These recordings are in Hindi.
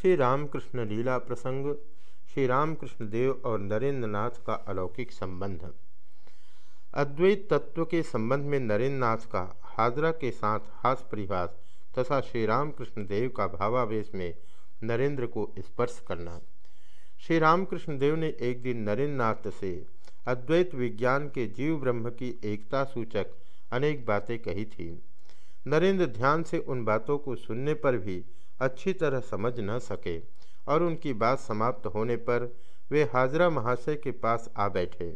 श्री रामकृष्ण लीला प्रसंग श्री रामकृष्ण देव और नरेंद्र नाथ का अलौकिक संबंध। अद्वैत तत्व के संबंध में नरेंद्र नाथ का हाजरा के साथ हास परिहास तथा श्री रामकृष्ण देव का भावावेश में नरेंद्र को स्पर्श करना। श्री रामकृष्ण देव ने एक दिन नरेंद्र नाथ से अद्वैत विज्ञान के जीव ब्रह्म की एकता सूचक अनेक बातें कही थी। नरेंद्र ध्यान से उन बातों को सुनने पर भी अच्छी तरह समझ न सके और उनकी बात समाप्त होने पर वे हाजरा महाशय के पास आ बैठे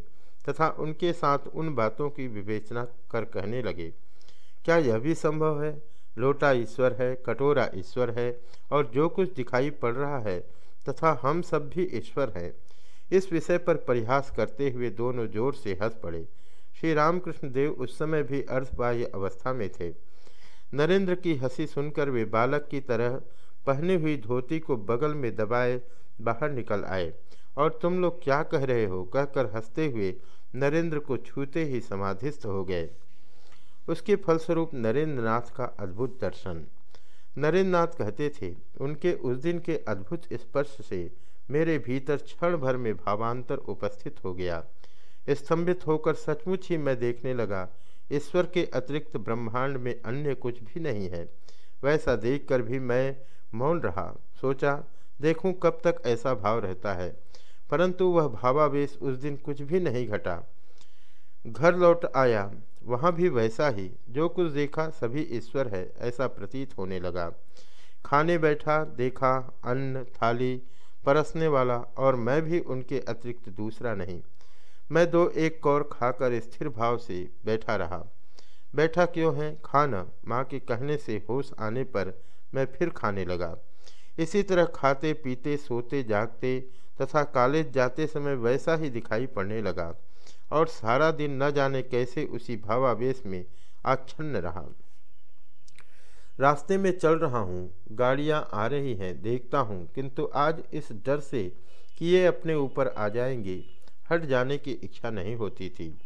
तथा उनके साथ उन बातों की विवेचना कर कहने लगे, क्या यह भी संभव है? लोटा ईश्वर है, कटोरा ईश्वर है और जो कुछ दिखाई पड़ रहा है तथा हम सब भी ईश्वर हैं। इस विषय पर परिहास करते हुए दोनों ज़ोर से हंस पड़े। श्री रामकृष्ण देव उस समय भी अर्थबाह्य अवस्था में थे। नरेंद्र की हँसी सुनकर वे बालक की तरह पहनी हुई धोती को बगल में दबाए बाहर निकल आए। और तुम लोग क्या कह रहे हो? कहकर हँसते हुए नरेंद्र को छूते ही समाधिस्थ हो गए। उसके फलस्वरूप नरेंद्र नाथ का अद्भुत दर्शन। नरेंद्र नाथ कहते थे, उनके उस दिन के अद्भुत स्पर्श से मेरे भीतर क्षण भर में भावांतर उपस्थित हो गया। स्तंभित होकर सचमुच ही मैं देखने लगा, ईश्वर के अतिरिक्त ब्रह्मांड में अन्य कुछ भी नहीं है। वैसा देखकर भी मैं मौन रहा। सोचा, देखूँ कब तक ऐसा भाव रहता है। परंतु वह भावावेश उस दिन कुछ भी नहीं घटा। घर लौट आया। वहाँ भी वैसा ही। जो कुछ देखा, सभी ईश्वर है, ऐसा प्रतीत होने लगा। खाने बैठा, देखा, अन्न, थाली, परसने वाला, और मैं भी उनके अतिरिक्त दूसरा नहीं। मैं दो एक कौर खाकर स्थिर भाव से बैठा रहा। बैठा क्यों है? खाना। माँ के कहने से होश आने पर मैं फिर खाने लगा। इसी तरह खाते, पीते, सोते, जागते तथा कॉलेज जाते समय वैसा ही दिखाई पड़ने लगा और सारा दिन न जाने कैसे उसी भावावेश में आच्छन्न रहा। रास्ते में चल रहा हूँ, गाड़ियाँ आ रही हैं, देखता हूँ, किंतु आज इस डर से कि ये अपने ऊपर आ जाएँगे, हट जाने की इच्छा नहीं होती थी।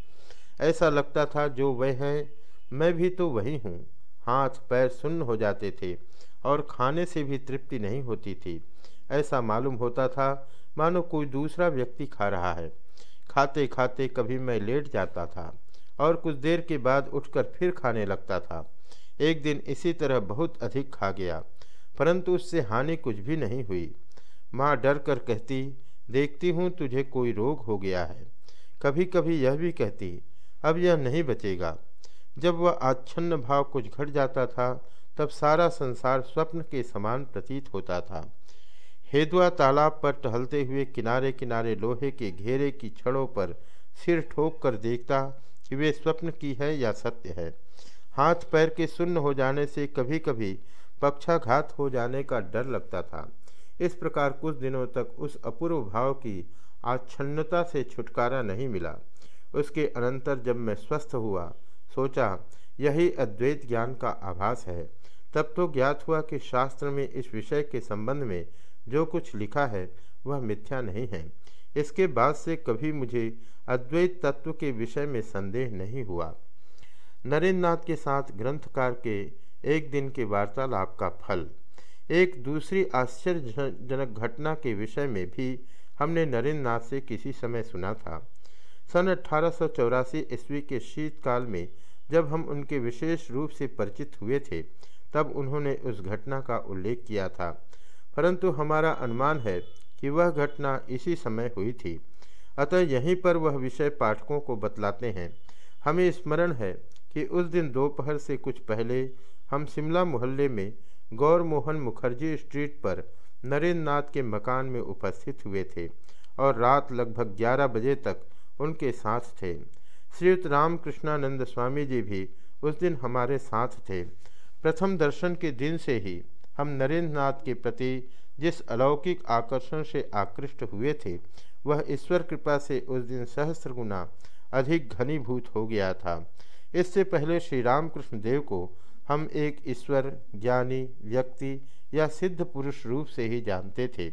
ऐसा लगता था, जो वह है, मैं भी तो वही हूँ। हाथ, पैर सुन्न हो जाते थे। और खाने से भी तृप्ति नहीं होती थी। ऐसा मालूम होता था, मानो कोई दूसरा व्यक्ति खा रहा है। खाते खाते कभी मैं लेट जाता था और कुछ देर के बाद उठकर फिर खाने लगता था। एक दिन इसी तरह बहुत अधिक खा गया, परंतु उससे हानि कुछ भी नहीं हुई। माँ डर कर कहती, देखती हूँ तुझे कोई रोग हो गया है। कभी कभी यह भी कहती, अब यह नहीं बचेगा। जब वह आच्छन्न भाव कुछ घट जाता था तब सारा संसार स्वप्न के समान प्रतीत होता था। हेदुआ तालाब पर टहलते हुए किनारे किनारे लोहे के घेरे की छड़ों पर सिर ठोक कर देखता कि वे स्वप्न की है या सत्य है। हाथ पैर के सुन्न हो जाने से कभी कभी पक्षाघात हो जाने का डर लगता था। इस प्रकार कुछ दिनों तक उस अपूर्व भाव की आच्छन्नता से छुटकारा नहीं मिला। उसके अनंतर जब मैं स्वस्थ हुआ, सोचा, यही अद्वैत ज्ञान का आभास है। तब तो ज्ञात हुआ कि शास्त्र में इस विषय के संबंध में जो कुछ लिखा है, वह मिथ्या नहीं है। इसके बाद से कभी मुझे अद्वैत तत्व के विषय में संदेह नहीं हुआ। नरेंद्र नाथ के साथ ग्रंथकार के एक दिन के वार्तालाप का फल। एक दूसरी आश्चर्यजनक घटना के विषय में भी हमने नरेंद्र नाथ से किसी समय सुना था। सन अठारह ईस्वी के शीतकाल में जब हम उनके विशेष रूप से परिचित हुए थे तब उन्होंने उस घटना का उल्लेख किया था। परंतु हमारा अनुमान है कि वह घटना इसी समय हुई थी। अतः यहीं पर वह विषय पाठकों को बतलाते हैं। हमें स्मरण है कि उस दिन दोपहर से कुछ पहले हम शिमला मोहल्ले में गौर मोहन मुखर्जी स्ट्रीट पर नरेंद्र नाथ के मकान में उपस्थित हुए थे और रात लगभग 11 बजे तक उनके साथ थे। श्रीयुक्त रामकृष्णानंद स्वामी जी भी उस दिन हमारे साथ थे। प्रथम दर्शन के दिन से ही हम नरेंद्र नाथ के प्रति जिस अलौकिक आकर्षण से आकृष्ट हुए थे, वह ईश्वर कृपा से उस दिन सहस्त्र गुना अधिक घनीभूत हो गया था। इससे पहले श्री रामकृष्ण देव को हम एक ईश्वर, ज्ञानी, व्यक्ति या सिद्ध पुरुष रूप से ही जानते थे।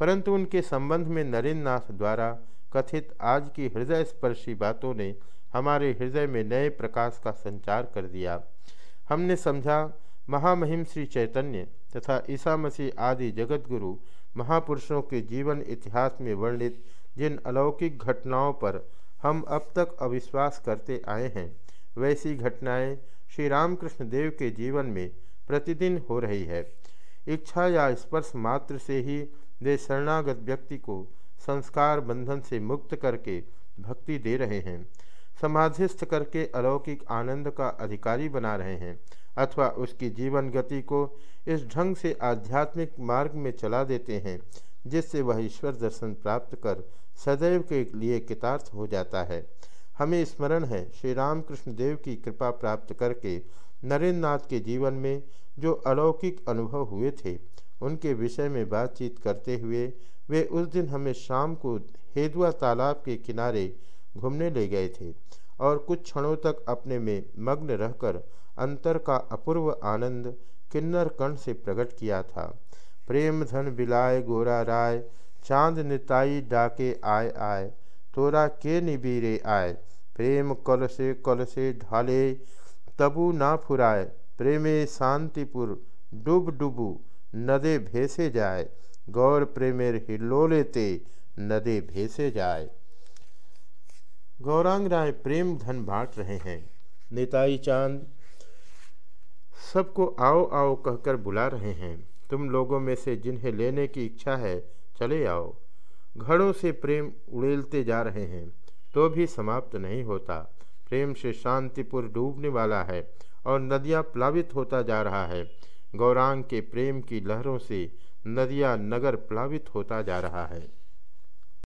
परंतु उनके संबंध में नरेंद्र नाथ द्वारा कथित आज की हृदय स्पर्शी बातों ने हमारे हृदय में नए प्रकाश का संचार कर दिया। हमने समझा, महामहिम श्री चैतन्य तथा ईसा मसीह आदि जगत गुरु महापुरुषों के जीवन इतिहास में वर्णित जिन अलौकिक घटनाओं पर हम अब तक अविश्वास करते आए हैं, वैसी घटनाएँ श्री रामकृष्ण देव के जीवन में प्रतिदिन हो रही है। इच्छा या स्पर्श मात्र से ही वे शरणागत व्यक्ति को संस्कार बंधन से मुक्त करके भक्ति दे रहे हैं। समाधिस्थ करके अलौकिक आनंद का अधिकारी बना रहे हैं, अथवा उसकी जीवन गति को इस ढंग से आध्यात्मिक मार्ग में चला देते हैं, जिससे वह ईश्वर दर्शन प्राप्त कर सदैव के लिए कितार्थ हो जाता है। हमें स्मरण है, श्री रामकृष्ण देव की कृपा प्राप्त करके नरेंद्र नाथ के जीवन में जो अलौकिक अनुभव हुए थे, उनके विषय में बातचीत करते हुए वे उस दिन हमें शाम को हेदुआ तालाब के किनारे घूमने ले गए थे और कुछ क्षणों तक अपने में मग्न रहकर अंतर का अपूर्व आनंद किन्नर कण से प्रकट किया था। प्रेम धन बिलाय गोरा राय, चाँद निताई डाके आय आय तोरा के निबीरे आय प्रेम कल से कल से ढाले, तबु ना फुराए। प्रेमे शांतिपुर, डूब डुबू, नदे भेसे जाए। गौर प्रेमेर हिलोले ते, नदे भेसे जाए। गौरांग राय प्रेम धन बांट रहे हैं। नेताई चाँद, सबको आओ आओ कहकर बुला रहे हैं। तुम लोगों में से जिन्हें लेने की इच्छा है, चले आओ। घड़ों से प्रेम उड़ेलते जा रहे हैं तो भी समाप्त नहीं होता। प्रेम से शांतिपुर डूबने वाला है और नदियाँ प्लावित होता जा रहा है। गौरांग के प्रेम की लहरों से नदियाँ नगर प्लावित होता जा रहा है।